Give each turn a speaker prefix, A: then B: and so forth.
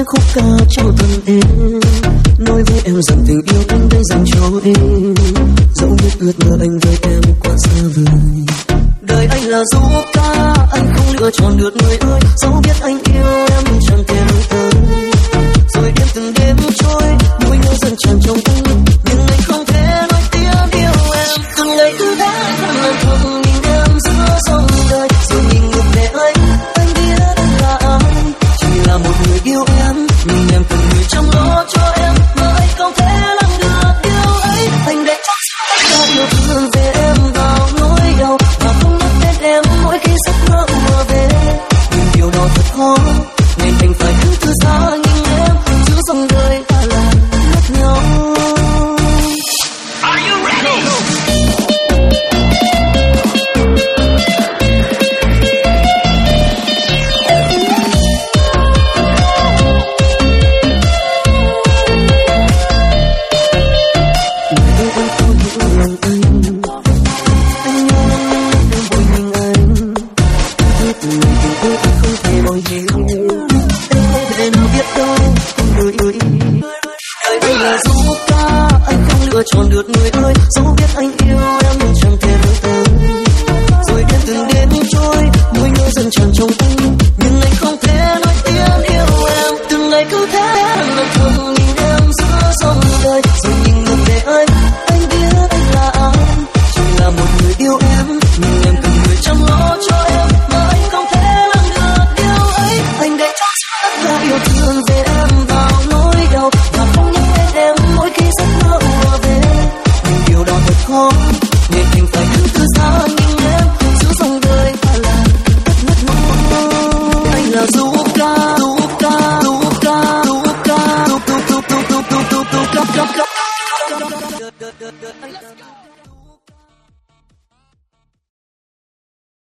A: những khúc ca trong thân em. Nói với em rằng tình yêu anh đây dành cho em. Dẫu biết ước mơ anh với em quá xa vời. Đời anh là du ca, anh không lựa chọn được người ơi. Dẫu biết anh yêu em chẳng thể tới rồi đêm từng đêm trôi, nỗi nhớ dần tràn trong tâm